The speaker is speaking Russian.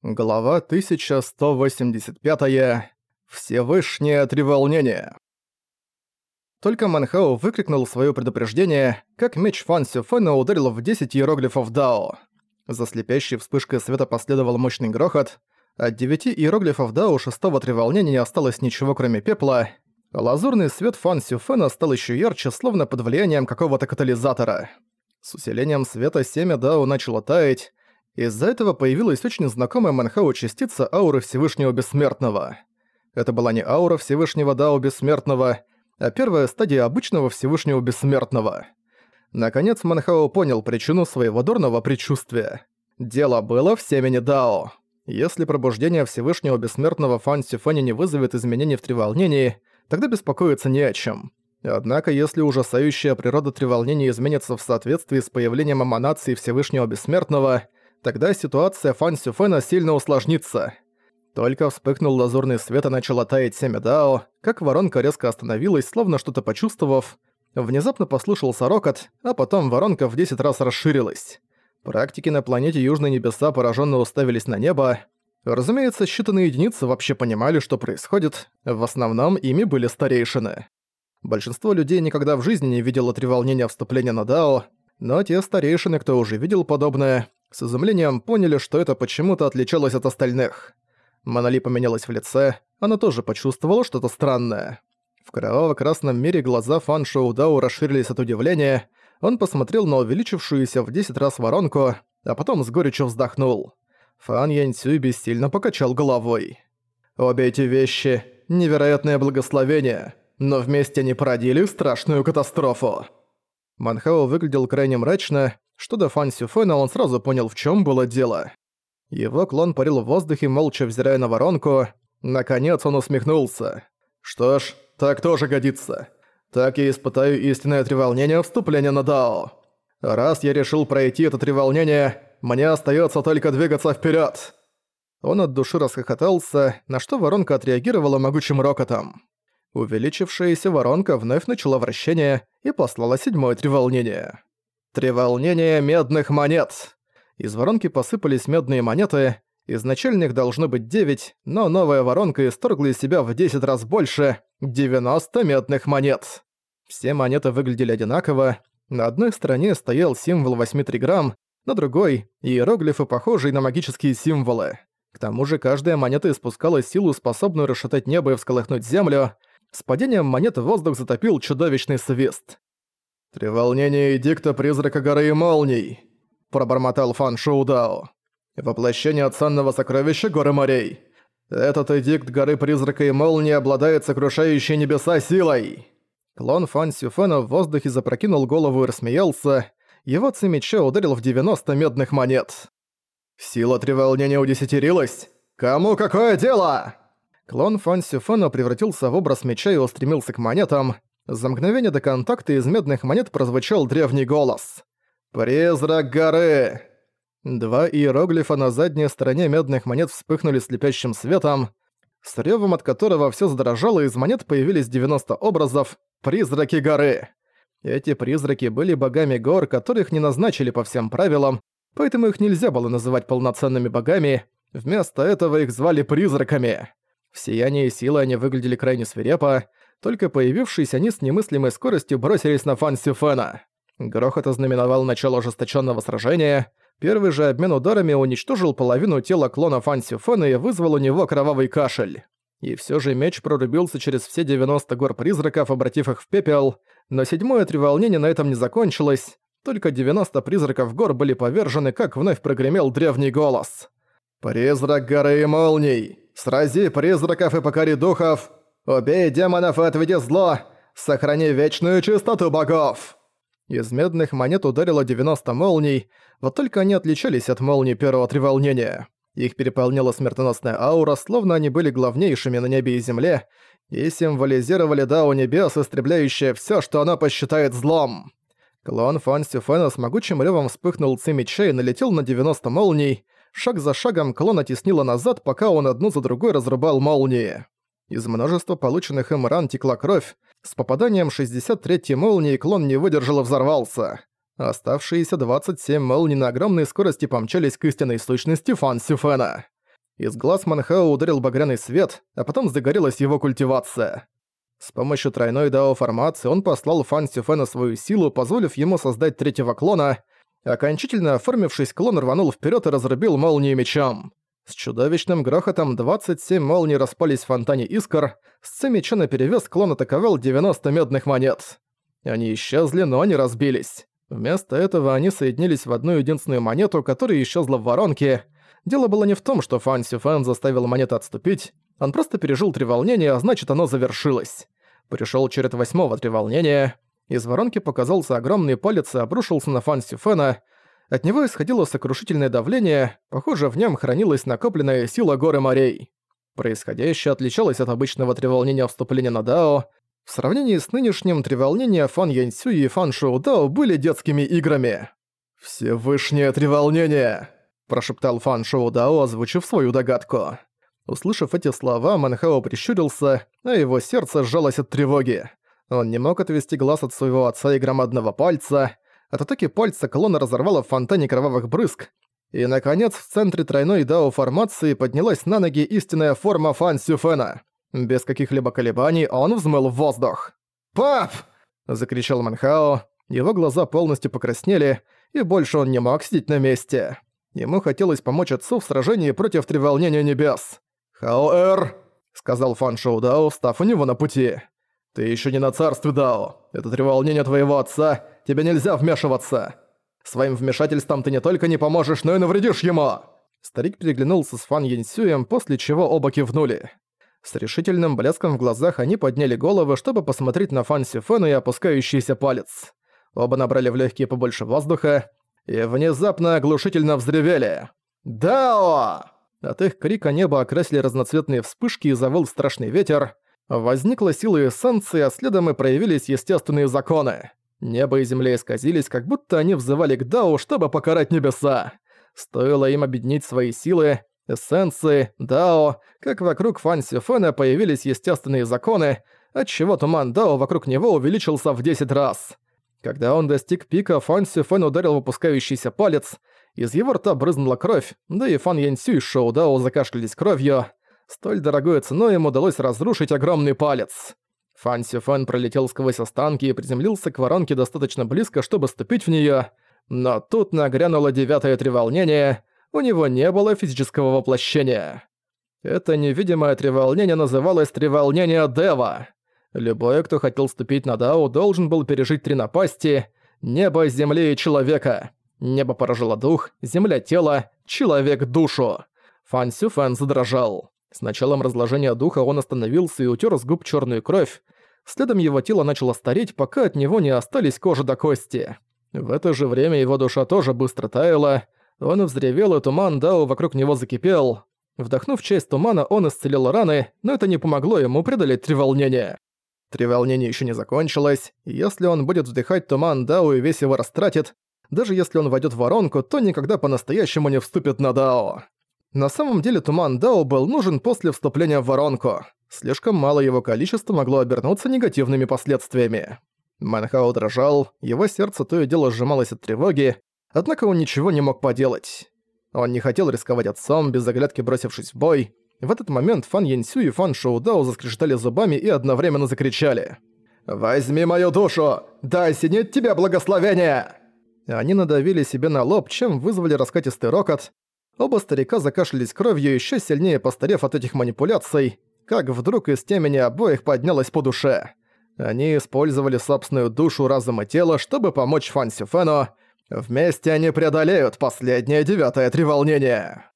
Глава 1185. Всевышнее треволнение. Только Манхао выкрикнул свое предупреждение, как меч Фан Сюфена ударил в 10 иероглифов Дао. За слепящей вспышкой света последовал мощный грохот. От девяти иероглифов Дао шестого треволнения не осталось ничего кроме пепла. Лазурный свет Фан Сюфена стал еще ярче, словно под влиянием какого-то катализатора. С усилением света семя Дао начало таять, из-за этого появилась очень знакомая Манхау частица ауры Всевышнего Бессмертного. Это была не аура Всевышнего Дао Бессмертного, а первая стадия обычного Всевышнего Бессмертного. Наконец Манхао понял причину своего дурного предчувствия. Дело было в семени Дао. Если пробуждение Всевышнего Бессмертного Фан Сюфани не вызовет изменений в треволнении, тогда беспокоиться не о чем. Однако, если ужасающая природа треволнения изменится в соответствии с появлением эманации Всевышнего Бессмертного, тогда ситуация Фан Сюфена сильно усложнится. Только вспыхнул лазурный свет и начало таять семя Дао, как воронка резко остановилась, словно что-то почувствовав. Внезапно послышался рокот, а потом воронка в 10 раз расширилась. Практики на планете Южные Небеса пораженно уставились на небо. Разумеется, считанные единицы вообще понимали, что происходит, в основном ими были старейшины. Большинство людей никогда в жизни не видело треволнения вступления на Дао, но те старейшины, кто уже видел подобное, с изумлением поняли, что это почему-то отличалось от остальных. Монали поменялась в лице, она тоже почувствовала что-то странное. В кроваво-красном мире глаза Фан Шоу Дао расширились от удивления, он посмотрел на увеличившуюся в 10 раз воронку, а потом с горечью вздохнул. Фан Яньцюй бессильно покачал головой. «Обе эти вещи — невероятное благословение, но вместе они породили страшную катастрофу». Манхао выглядел крайне мрачно, что до Фан Сюфена он сразу понял, в чем было дело. Его клон парил в воздухе, молча взирая на воронку. Наконец он усмехнулся. «Что ж, так тоже годится. Так я испытаю истинное треволнение вступления на Дао. Раз я решил пройти это треволнение, мне остается только двигаться вперед. Он от души расхохотался, на что воронка отреагировала могучим рокотом. Увеличившаяся воронка вновь начала вращение и послала седьмое треволнение. Треволнение медных монет. Из воронки посыпались медные монеты. Изначально их должно быть 9, но новая воронка исторгла из себя в 10 раз больше – 90 медных монет. Все монеты выглядели одинаково. На одной стороне стоял символ 8 триграмм, на другой – иероглифы, похожие на магические символы. К тому же каждая монета испускала силу, способную расшатать небо и всколыхнуть землю. С падением монеты воздух затопил чудовищный свист. «Треволнение эдикта призрака горы и молний», — пробормотал Фан Шоудао. «Воплощение ценного сокровища горы морей. Этот эдикт горы призрака и молнии обладает сокрушающей небеса силой». Клон Фан Сюфена в воздухе запрокинул голову и рассмеялся. Его цимеча ударил в 90 медных монет. «Сила треволнения удесятерилась? Кому какое дело?» Клон Фан Сюфена превратился в образ меча и устремился к монетам. За мгновение до контакта из медных монет прозвучал древний голос. «Призрак горы!» Два иероглифа на задней стороне медных монет вспыхнули слепящим светом, с рёвом от которого всё задрожало, из монет появились 90 образов «Призраки горы». Эти призраки были богами гор, которых не назначили по всем правилам, поэтому их нельзя было называть полноценными богами, вместо этого их звали призраками. В сиянии силы они выглядели крайне свирепо, только появившись, они с немыслимой скоростью бросились на Фан Сюфена. Грохот ознаменовал начало ожесточенного сражения. Первый же обмен ударами уничтожил половину тела клона Фан Сюфена и вызвал у него кровавый кашель. И все же меч прорубился через все 90 гор призраков, обратив их в пепел, но седьмое треволнение на этом не закончилось, только 90 призраков гор были повержены, как вновь прогремел древний голос. «Призрак горы и молний! Срази призраков и покори духов! Убей демонов и отведи зло! Сохрани вечную чистоту богов!» Из медных монет ударило 90 молний, вот только они отличались от молний первого треволнения. Их переполняла смертоносная аура, словно они были главнейшими на небе и земле, и символизировали Дао Небес, истребляющее всё, что она посчитает злом. Клон Фан Сюфена с могучим рёвом вспыхнул ци меча и налетел на 90 молний. Шаг за шагом клон оттеснило назад, пока он одну за другой разрубал молнии. Из множества полученных им ран текла кровь. С попаданием 63-й молнии клон не выдержал и взорвался. Оставшиеся 27 молний на огромной скорости помчались к истинной сущности Фан Сюфена. Из глаз Манхао ударил багряный свет, а потом загорелась его культивация. С помощью тройной дао-формации он послал Фан Сюфена свою силу, позволив ему создать третьего клона. Окончательно оформившись, клон рванул вперед и разрубил молнию мечом. С чудовищным грохотом 27 молний распались в фонтане искр, с меча наперевес клон атаковал 90 медных монет. Они исчезли, но они разбились. Вместо этого они соединились в одну единственную монету, которая исчезла в воронке. Дело было не в том, что Фан Сюфэн заставил монету отступить, он просто пережил три волнения, а значит оно завершилось. Пришёл черед восьмого треволнения. Из воронки показался огромный палец и обрушился на Фан Сюфена. От него исходило сокрушительное давление, похоже, в нем хранилась накопленная сила горы морей. Происходящее отличалось от обычного треволнения вступления на Дао, в сравнении с нынешним треволнения Фан Яньсю и Фан Шоу Дао были детскими играми. «Всевышнее треволнение!» – прошептал Фан Шоу Дао, озвучив свою догадку. Услышав эти слова, Манхао прищурился, а его сердце сжалось от тревоги. Он не мог отвести глаз от своего отца и громадного пальца. От атаки пальца колонна разорвала в фонтане кровавых брызг. И, наконец, в центре тройной дао-формации поднялась на ноги истинная форма Фан Сюфена. Без каких-либо колебаний он взмыл в воздух. «Пап!» – закричал Манхао. Его глаза полностью покраснели, и больше он не мог сидеть на месте. Ему хотелось помочь отцу в сражении против треволнения небес. «Хаоэр!» – сказал Фан Шоу Дао, став у него на пути. «Ты еще не на царстве Дао. Это треволнение твоего отца. Тебе нельзя вмешиваться. Своим вмешательством ты не только не поможешь, но и навредишь ему!» Старик переглянулся с Фан Яньсюем, после чего оба кивнули. С решительным блеском в глазах они подняли головы, чтобы посмотреть на Фан Сифена и опускающийся палец. Оба набрали в легкие побольше воздуха и внезапно оглушительно взревели. «Дао!» От их крика небо окрасили разноцветные вспышки и завыл страшный ветер. Возникла сила эссенции, а следом и проявились естественные законы. Небо и земля исказились, как будто они взывали к Дао, чтобы покарать небеса. Стоило им объединить свои силы, эссенции, дао, как вокруг Фан Сюфена появились естественные законы, отчего туман дао вокруг него увеличился в 10 раз. Когда он достиг пика, Фан Сюфен ударил выпускающийся палец, из его рта брызнула кровь, да и Фан Янсю и Шоу Дао закашлялись кровью. Столь дорогой ценой им удалось разрушить огромный палец. Фан Сюфен пролетел сквозь останки и приземлился к воронке достаточно близко, чтобы ступить в неё, но тут нагрянуло девятое треволнение, у него не было физического воплощения. Это невидимое треволнение называлось треволнение Дева. Любой, кто хотел ступить на Дао, должен был пережить три напасти – небо, земли и человека. Небо порожило дух, земля – тело, человек – душу. Фан Сюфэн задрожал. С началом разложения духа он остановился и утер с губ черную кровь. Следом его тело начало стареть, пока от него не остались кожа до кости. В это же время его душа тоже быстро таяла, он взревел, и туман Дао вокруг него закипел. Вдохнув часть тумана, он исцелил раны, но это не помогло ему преодолеть треволнение. Треволнение еще не закончилось, если он будет вдыхать туман Дао и весь его растратит, даже если он войдет в воронку, то никогда по-настоящему не вступит на Дао. На самом деле туман Дао был нужен после вступления в воронку. Слишком мало его количества могло обернуться негативными последствиями. Манхао дрожал, его сердце то и дело сжималось от тревоги, Однако он ничего не мог поделать. Он не хотел рисковать отцом, без оглядки бросившись в бой. В этот момент Фан Янсю и Фан Шоудао заскрежетали зубами и одновременно закричали. «Возьми мою душу! Дай синеть тебе благословение!» Они надавили себе на лоб, чем вызвали раскатистый рокот. Оба старика закашлялись кровью, еще сильнее постарев от этих манипуляций, как вдруг из темени обоих поднялась по душе. Они использовали собственную душу, разум и тело, чтобы помочь Фан Сюфену, Вместе они преодолеют последнее девятое треволнение.